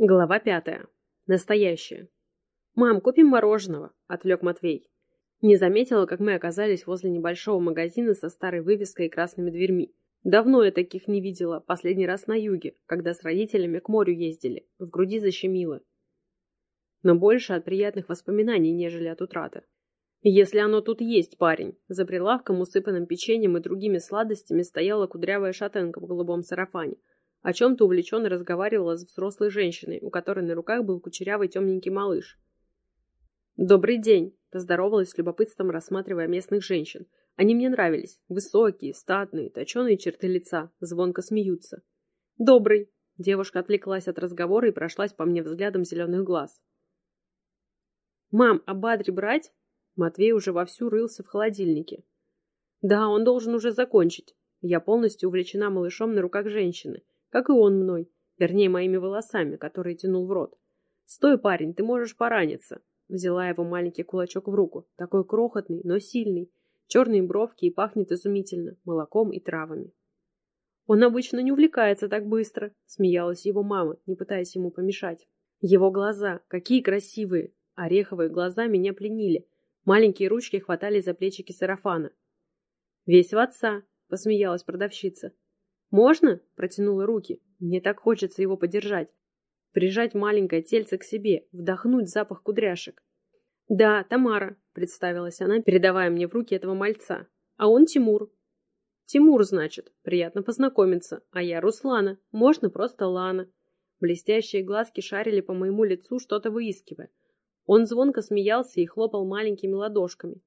Глава пятая. Настоящее. «Мам, купим мороженого», — отвлек Матвей. Не заметила, как мы оказались возле небольшого магазина со старой вывеской и красными дверьми. Давно я таких не видела, последний раз на юге, когда с родителями к морю ездили, в груди защемило. Но больше от приятных воспоминаний, нежели от утраты. Если оно тут есть, парень. За прилавком, усыпанным печеньем и другими сладостями, стояла кудрявая шатенка в голубом сарафане — о чем-то увлеченно разговаривала с взрослой женщиной, у которой на руках был кучерявый темненький малыш. «Добрый день!» – поздоровалась с любопытством, рассматривая местных женщин. Они мне нравились. Высокие, статные, точеные черты лица, звонко смеются. «Добрый!» – девушка отвлеклась от разговора и прошлась по мне взглядом зеленых глаз. «Мам, а Бадри брать?» Матвей уже вовсю рылся в холодильнике. «Да, он должен уже закончить. Я полностью увлечена малышом на руках женщины как и он мной, вернее, моими волосами, которые тянул в рот. «Стой, парень, ты можешь пораниться!» Взяла его маленький кулачок в руку, такой крохотный, но сильный, черные бровки и пахнет изумительно, молоком и травами. «Он обычно не увлекается так быстро», — смеялась его мама, не пытаясь ему помешать. Его глаза, какие красивые! Ореховые глаза меня пленили. Маленькие ручки хватали за плечики сарафана. «Весь в отца», — посмеялась продавщица. «Можно?» – протянула руки. «Мне так хочется его подержать. Прижать маленькое тельце к себе, вдохнуть запах кудряшек». «Да, Тамара», – представилась она, передавая мне в руки этого мальца. «А он Тимур». «Тимур, значит. Приятно познакомиться. А я Руслана. Можно просто Лана». Блестящие глазки шарили по моему лицу, что-то выискивая. Он звонко смеялся и хлопал маленькими ладошками.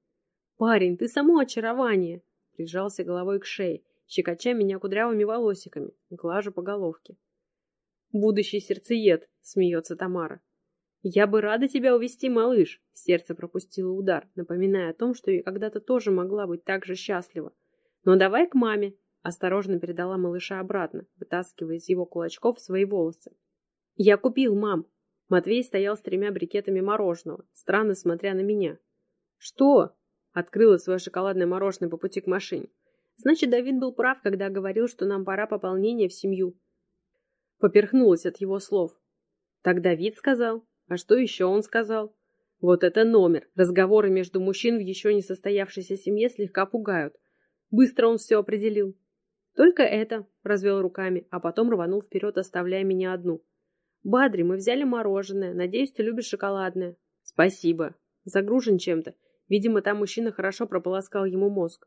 «Парень, ты само очарование!» Прижался головой к шее щекоча меня кудрявыми волосиками, глажу по головке. «Будущий сердцеед», — смеется Тамара. «Я бы рада тебя увести, малыш», — сердце пропустило удар, напоминая о том, что я когда-то тоже могла быть так же счастлива. «Но давай к маме», — осторожно передала малыша обратно, вытаскивая из его кулачков свои волосы. «Я купил, мам». Матвей стоял с тремя брикетами мороженого, странно смотря на меня. «Что?» — открыла свое шоколадное мороженое по пути к машине. Значит, Давид был прав, когда говорил, что нам пора пополнения в семью. Поперхнулась от его слов. Так Давид сказал. А что еще он сказал? Вот это номер. Разговоры между мужчин в еще не состоявшейся семье слегка пугают. Быстро он все определил. Только это, развел руками, а потом рванул вперед, оставляя меня одну. Бадри, мы взяли мороженое. Надеюсь, ты любишь шоколадное. Спасибо. Загружен чем-то. Видимо, там мужчина хорошо прополоскал ему мозг.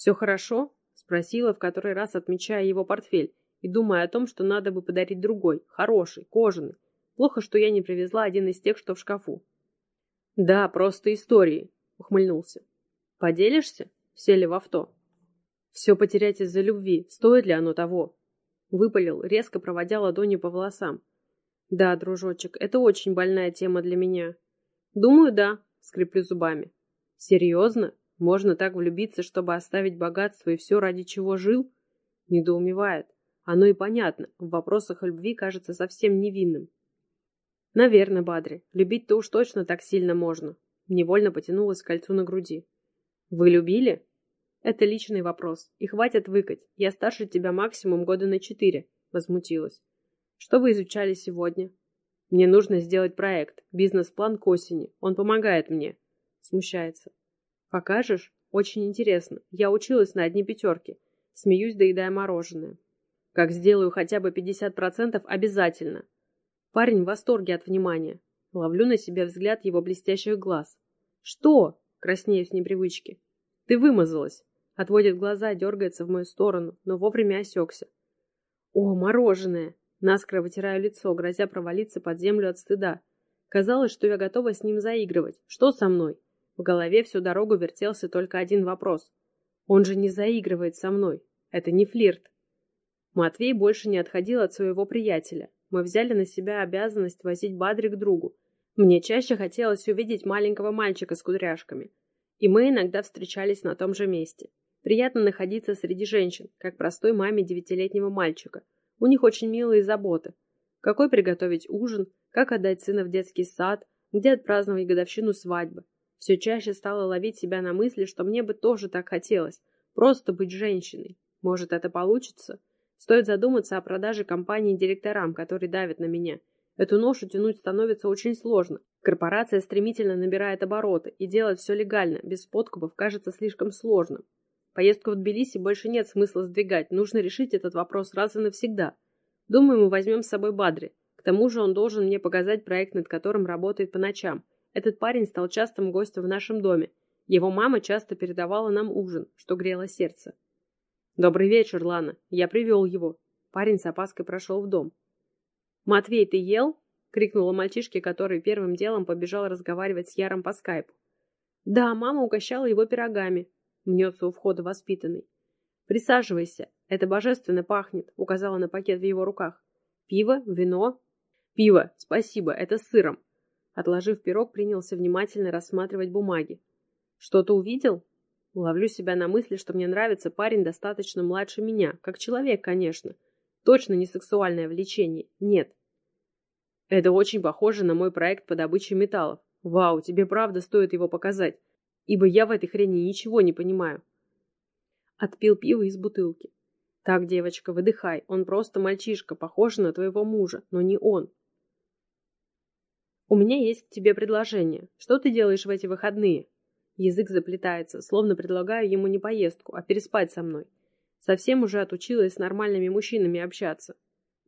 «Все хорошо?» — спросила, в который раз отмечая его портфель и думая о том, что надо бы подарить другой, хороший, кожаный. Плохо, что я не привезла один из тех, что в шкафу. «Да, просто истории», — ухмыльнулся. «Поделишься?» — сели в авто. «Все потерять из-за любви. Стоит ли оно того?» Выпалил, резко проводя ладонью по волосам. «Да, дружочек, это очень больная тема для меня». «Думаю, да», — скреплю зубами. «Серьезно?» Можно так влюбиться, чтобы оставить богатство и все, ради чего жил? Недоумевает. Оно и понятно, в вопросах любви кажется совсем невинным. Наверное, Бадри, любить-то уж точно так сильно можно. Невольно потянулась к кольцу на груди. Вы любили? Это личный вопрос, и хватит выкать. Я старше тебя максимум года на четыре, возмутилась. Что вы изучали сегодня? Мне нужно сделать проект, бизнес-план к осени. Он помогает мне. Смущается. Покажешь? Очень интересно. Я училась на одни пятерки. Смеюсь, доедая мороженое. Как сделаю хотя бы 50% обязательно. Парень в восторге от внимания. Ловлю на себе взгляд его блестящих глаз. Что? Краснею с непривычки. Ты вымазалась. Отводит глаза, дергается в мою сторону, но вовремя осекся. О, мороженое! Наскоро вытираю лицо, грозя провалиться под землю от стыда. Казалось, что я готова с ним заигрывать. Что со мной? В голове всю дорогу вертелся только один вопрос. Он же не заигрывает со мной. Это не флирт. Матвей больше не отходил от своего приятеля. Мы взяли на себя обязанность возить Бадри к другу. Мне чаще хотелось увидеть маленького мальчика с кудряшками. И мы иногда встречались на том же месте. Приятно находиться среди женщин, как простой маме девятилетнего мальчика. У них очень милые заботы. Какой приготовить ужин, как отдать сына в детский сад, где отпраздновать годовщину свадьбы. Все чаще стала ловить себя на мысли, что мне бы тоже так хотелось. Просто быть женщиной. Может, это получится? Стоит задуматься о продаже компании директорам, которые давят на меня. Эту ношу тянуть становится очень сложно. Корпорация стремительно набирает обороты, и делать все легально, без подкупов, кажется слишком сложным. Поездку в Тбилиси больше нет смысла сдвигать, нужно решить этот вопрос раз и навсегда. Думаю, мы возьмем с собой Бадри. К тому же он должен мне показать проект, над которым работает по ночам. Этот парень стал частым гостем в нашем доме. Его мама часто передавала нам ужин, что грело сердце. «Добрый вечер, Лана. Я привел его». Парень с опаской прошел в дом. «Матвей, ты ел?» — крикнула мальчишке, который первым делом побежал разговаривать с Яром по скайпу. «Да, мама угощала его пирогами», — мнется у входа воспитанный. «Присаживайся. Это божественно пахнет», — указала на пакет в его руках. «Пиво? Вино?» «Пиво. Спасибо. Это с сыром». Отложив пирог, принялся внимательно рассматривать бумаги. «Что-то увидел?» Ловлю себя на мысли, что мне нравится парень достаточно младше меня, как человек, конечно. Точно не сексуальное влечение. Нет. Это очень похоже на мой проект по добыче металлов. Вау, тебе правда стоит его показать, ибо я в этой хрени ничего не понимаю. Отпил пиво из бутылки. Так, девочка, выдыхай. Он просто мальчишка, похож на твоего мужа, но не он. У меня есть к тебе предложение. Что ты делаешь в эти выходные? Язык заплетается, словно предлагаю ему не поездку, а переспать со мной. Совсем уже отучилась с нормальными мужчинами общаться.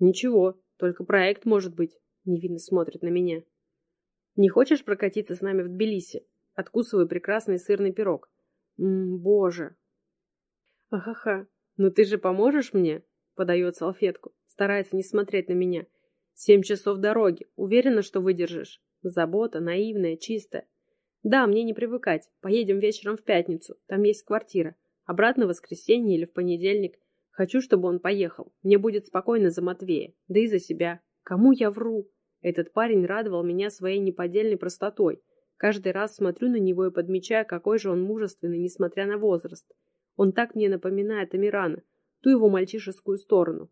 Ничего, только проект может быть. Невинно смотрит на меня. Не хочешь прокатиться с нами в Тбилиси? Откусываю прекрасный сырный пирог. Ммм, боже. Ахаха, ну ты же поможешь мне? Подает салфетку. Старается не смотреть на меня. Семь часов дороги. Уверена, что выдержишь. Забота, наивная, чистая. Да, мне не привыкать. Поедем вечером в пятницу. Там есть квартира. Обратно в воскресенье или в понедельник. Хочу, чтобы он поехал. Мне будет спокойно за Матвея. Да и за себя. Кому я вру? Этот парень радовал меня своей неподдельной простотой. Каждый раз смотрю на него и подмечаю, какой же он мужественный, несмотря на возраст. Он так мне напоминает Амирана, ту его мальчишескую сторону.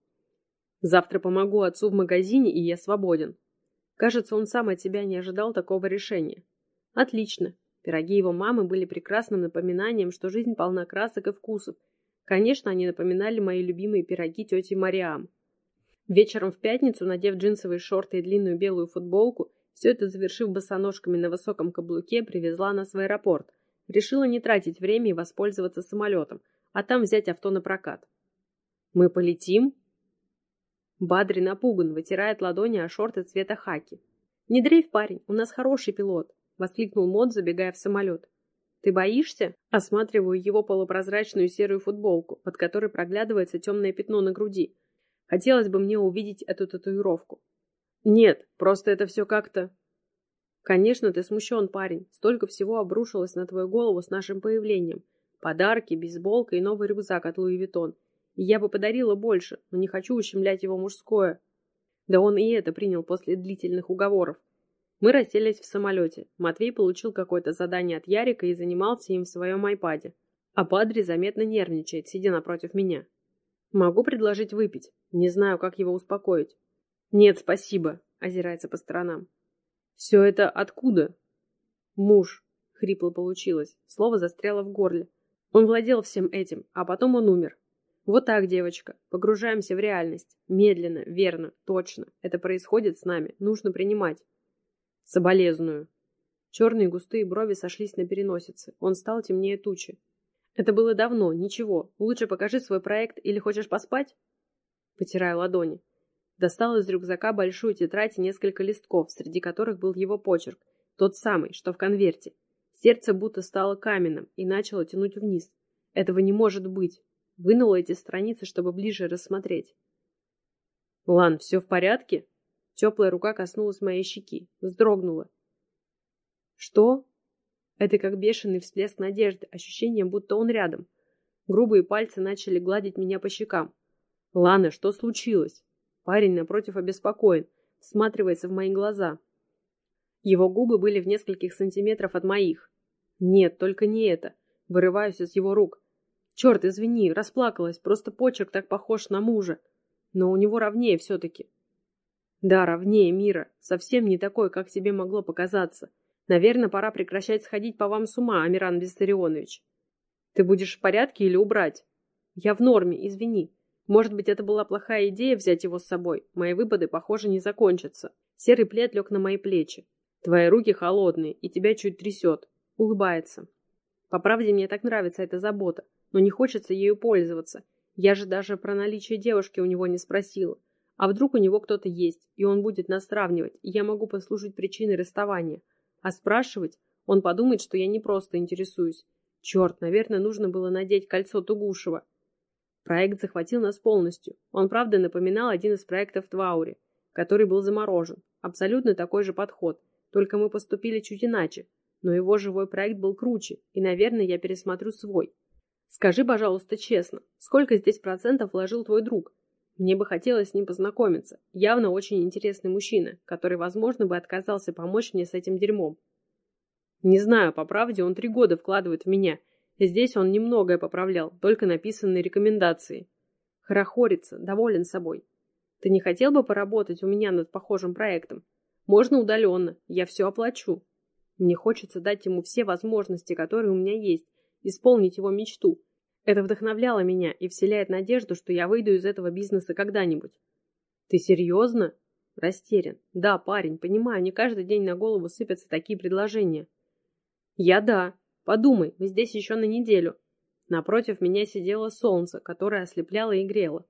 Завтра помогу отцу в магазине, и я свободен. Кажется, он сам от себя не ожидал такого решения. Отлично. Пироги его мамы были прекрасным напоминанием, что жизнь полна красок и вкусов. Конечно, они напоминали мои любимые пироги тети Мариам. Вечером в пятницу, надев джинсовые шорты и длинную белую футболку, все это завершив босоножками на высоком каблуке, привезла нас в аэропорт. Решила не тратить время и воспользоваться самолетом, а там взять авто на прокат. «Мы полетим?» Бадри напуган, вытирает ладони о шорты цвета хаки. «Не дрейф, парень, у нас хороший пилот», — воскликнул Мод, забегая в самолет. «Ты боишься?» Осматриваю его полупрозрачную серую футболку, под которой проглядывается темное пятно на груди. Хотелось бы мне увидеть эту татуировку. Нет, просто это все как-то... Конечно, ты смущен, парень. Столько всего обрушилось на твою голову с нашим появлением. Подарки, бейсболка и новый рюкзак от Louis Vuitton. И я бы подарила больше, но не хочу ущемлять его мужское. Да он и это принял после длительных уговоров. Мы расселись в самолете. Матвей получил какое-то задание от Ярика и занимался им в своем айпаде. А Падри заметно нервничает, сидя напротив меня. Могу предложить выпить. Не знаю, как его успокоить. Нет, спасибо, озирается по сторонам. Все это откуда? Муж. Хрипло получилось. Слово застряло в горле. Он владел всем этим, а потом он умер. Вот так, девочка. Погружаемся в реальность. Медленно, верно, точно. Это происходит с нами. Нужно принимать. Соболезную. Черные густые брови сошлись на переносице. Он стал темнее тучи. Это было давно, ничего. Лучше покажи свой проект или хочешь поспать? Потираю ладони. Достал из рюкзака большую тетрадь и несколько листков, среди которых был его почерк, тот самый, что в конверте. Сердце будто стало каменным и начало тянуть вниз. Этого не может быть. Вынула эти страницы, чтобы ближе рассмотреть. «Лан, все в порядке?» Теплая рука коснулась моей щеки, вздрогнула. «Что?» Это как бешеный всплеск надежды, ощущение, будто он рядом. Грубые пальцы начали гладить меня по щекам. «Лана, что случилось?» Парень напротив обеспокоен, всматривается в мои глаза. Его губы были в нескольких сантиметров от моих. Нет, только не это. Вырываюсь из его рук. Черт, извини, расплакалась, просто почерк так похож на мужа. Но у него ровнее все-таки. Да, ровнее мира. Совсем не такой, как тебе могло показаться. Наверное, пора прекращать сходить по вам с ума, Амиран Виссарионович. Ты будешь в порядке или убрать? Я в норме, извини. Может быть, это была плохая идея взять его с собой. Мои выпады, похоже, не закончатся. Серый плед лег на мои плечи. Твои руки холодные, и тебя чуть трясет. Улыбается. По правде, мне так нравится эта забота, но не хочется ею пользоваться. Я же даже про наличие девушки у него не спросила. А вдруг у него кто-то есть, и он будет нас сравнивать, и я могу послужить причиной расставания. А спрашивать, он подумает, что я не просто интересуюсь. Черт, наверное, нужно было надеть кольцо Тугушева. Проект захватил нас полностью. Он, правда, напоминал один из проектов Тваури, который был заморожен. Абсолютно такой же подход, только мы поступили чуть иначе. Но его живой проект был круче, и, наверное, я пересмотрю свой. Скажи, пожалуйста, честно, сколько здесь процентов вложил твой друг? Мне бы хотелось с ним познакомиться. Явно очень интересный мужчина, который, возможно, бы отказался помочь мне с этим дерьмом. Не знаю, по правде, он три года вкладывает в меня. Здесь он немногое поправлял, только написанные рекомендации. Хорохорится, доволен собой. Ты не хотел бы поработать у меня над похожим проектом? Можно удаленно, я все оплачу. Мне хочется дать ему все возможности, которые у меня есть, исполнить его мечту. Это вдохновляло меня и вселяет надежду, что я выйду из этого бизнеса когда-нибудь. Ты серьезно? Растерян. Да, парень, понимаю, не каждый день на голову сыпятся такие предложения. Я да. Подумай, мы здесь еще на неделю. Напротив меня сидело солнце, которое ослепляло и грело.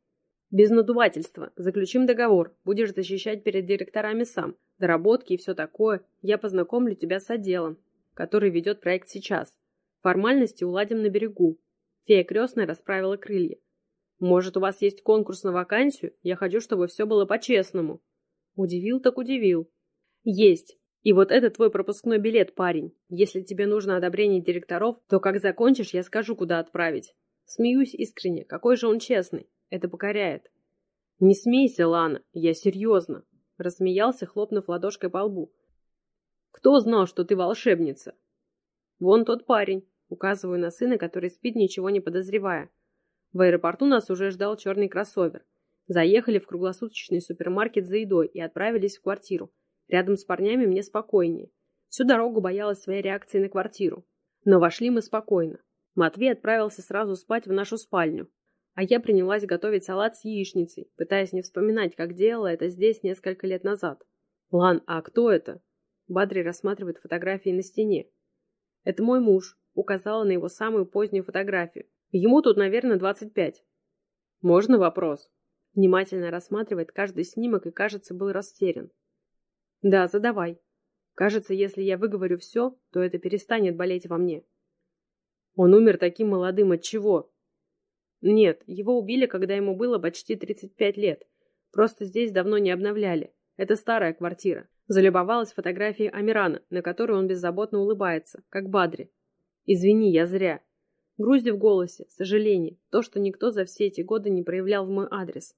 Без надувательства. Заключим договор. Будешь защищать перед директорами сам. Доработки и все такое. Я познакомлю тебя с отделом, который ведет проект сейчас. Формальности уладим на берегу. Фея крестная расправила крылья. Может, у вас есть конкурс на вакансию? Я хочу, чтобы все было по-честному. Удивил так удивил. Есть. И вот это твой пропускной билет, парень. Если тебе нужно одобрение директоров, то как закончишь, я скажу, куда отправить. Смеюсь искренне. Какой же он честный. Это покоряет. Не смейся, Лана. Я серьезно. Рассмеялся, хлопнув ладошкой по лбу. Кто знал, что ты волшебница? Вон тот парень. Указываю на сына, который спит, ничего не подозревая. В аэропорту нас уже ждал черный кроссовер. Заехали в круглосуточный супермаркет за едой и отправились в квартиру. Рядом с парнями мне спокойнее. Всю дорогу боялась своей реакции на квартиру. Но вошли мы спокойно. Матвей отправился сразу спать в нашу спальню. А я принялась готовить салат с яичницей, пытаясь не вспоминать, как делала это здесь несколько лет назад. «Лан, а кто это?» Бадри рассматривает фотографии на стене. «Это мой муж», указала на его самую позднюю фотографию. Ему тут, наверное, 25. «Можно вопрос?» Внимательно рассматривает каждый снимок и, кажется, был растерян. Да, задавай. Кажется, если я выговорю все, то это перестанет болеть во мне. Он умер таким молодым от чего? Нет, его убили, когда ему было почти 35 лет. Просто здесь давно не обновляли. Это старая квартира. Залюбовалась фотографией Амирана, на которой он беззаботно улыбается, как Бадри. Извини, я зря. Грузди в голосе, сожаление, то, что никто за все эти годы не проявлял в мой адрес.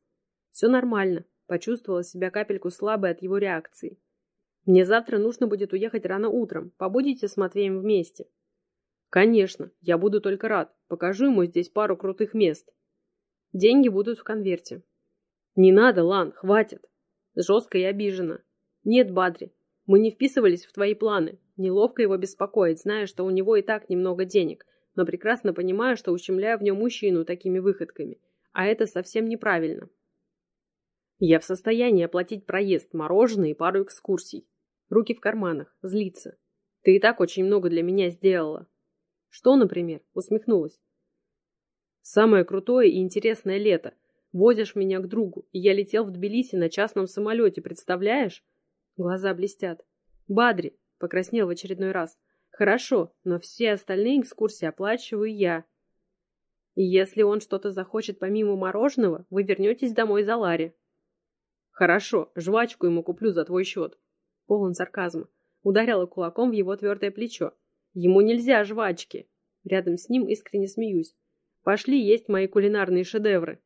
Все нормально. Почувствовала себя капельку слабой от его реакции. Мне завтра нужно будет уехать рано утром. Побудете с Матвеем вместе? Конечно, я буду только рад. Покажу ему здесь пару крутых мест. Деньги будут в конверте. Не надо, Лан, хватит. Жестко и обиженно. Нет, Бадри, мы не вписывались в твои планы. Неловко его беспокоить, зная, что у него и так немного денег, но прекрасно понимаю, что ущемляю в нем мужчину такими выходками. А это совсем неправильно. Я в состоянии оплатить проезд, мороженое и пару экскурсий. Руки в карманах, злится. Ты и так очень много для меня сделала. Что, например? Усмехнулась. Самое крутое и интересное лето. Возишь меня к другу, и я летел в Тбилиси на частном самолете, представляешь? Глаза блестят. Бадри, покраснел в очередной раз. Хорошо, но все остальные экскурсии оплачиваю я. И если он что-то захочет помимо мороженого, вы вернетесь домой за Ларри. Хорошо, жвачку ему куплю за твой счет полон сарказма, ударила кулаком в его твердое плечо. Ему нельзя жвачки. Рядом с ним искренне смеюсь. Пошли есть мои кулинарные шедевры.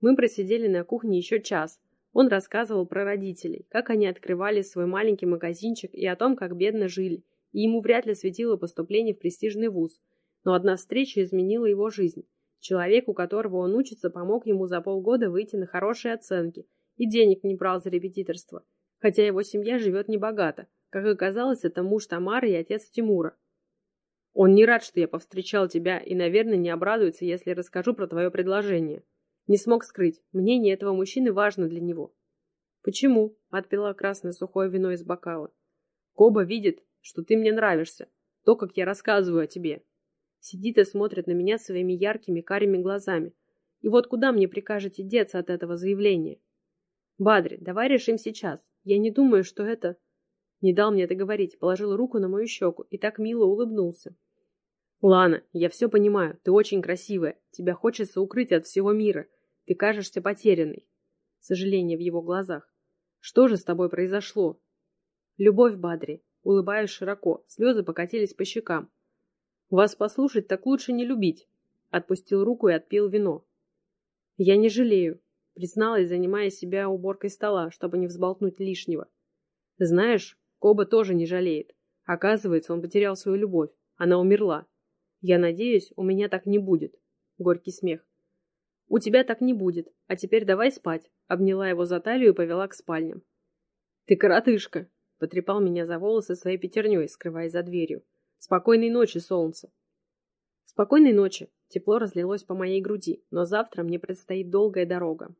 Мы просидели на кухне еще час. Он рассказывал про родителей, как они открывали свой маленький магазинчик и о том, как бедно жили. И ему вряд ли светило поступление в престижный вуз. Но одна встреча изменила его жизнь. Человек, у которого он учится, помог ему за полгода выйти на хорошие оценки и денег не брал за репетиторство хотя его семья живет небогато. Как оказалось, это муж Тамары и отец Тимура. Он не рад, что я повстречал тебя, и, наверное, не обрадуется, если расскажу про твое предложение. Не смог скрыть. Мнение этого мужчины важно для него. Почему? Отпила красное сухое вино из бокала. Коба видит, что ты мне нравишься. То, как я рассказываю о тебе. Сидит и смотрит на меня своими яркими карими глазами. И вот куда мне прикажете деться от этого заявления? Бадри, давай решим сейчас. Я не думаю, что это... Не дал мне это говорить, положил руку на мою щеку и так мило улыбнулся. Лана, я все понимаю, ты очень красивая. Тебя хочется укрыть от всего мира. Ты кажешься потерянной. Сожаление в его глазах. Что же с тобой произошло? Любовь Бадри. Улыбаюсь широко, слезы покатились по щекам. Вас послушать так лучше не любить. Отпустил руку и отпил вино. Я не жалею, призналась, занимая себя уборкой стола, чтобы не взболтнуть лишнего. Знаешь, Коба тоже не жалеет. Оказывается, он потерял свою любовь. Она умерла. Я надеюсь, у меня так не будет. Горький смех. У тебя так не будет. А теперь давай спать. Обняла его за талию и повела к спальням. Ты коротышка. Потрепал меня за волосы своей пятерней, скрываясь за дверью. Спокойной ночи, солнце. Спокойной ночи. Тепло разлилось по моей груди, но завтра мне предстоит долгая дорога.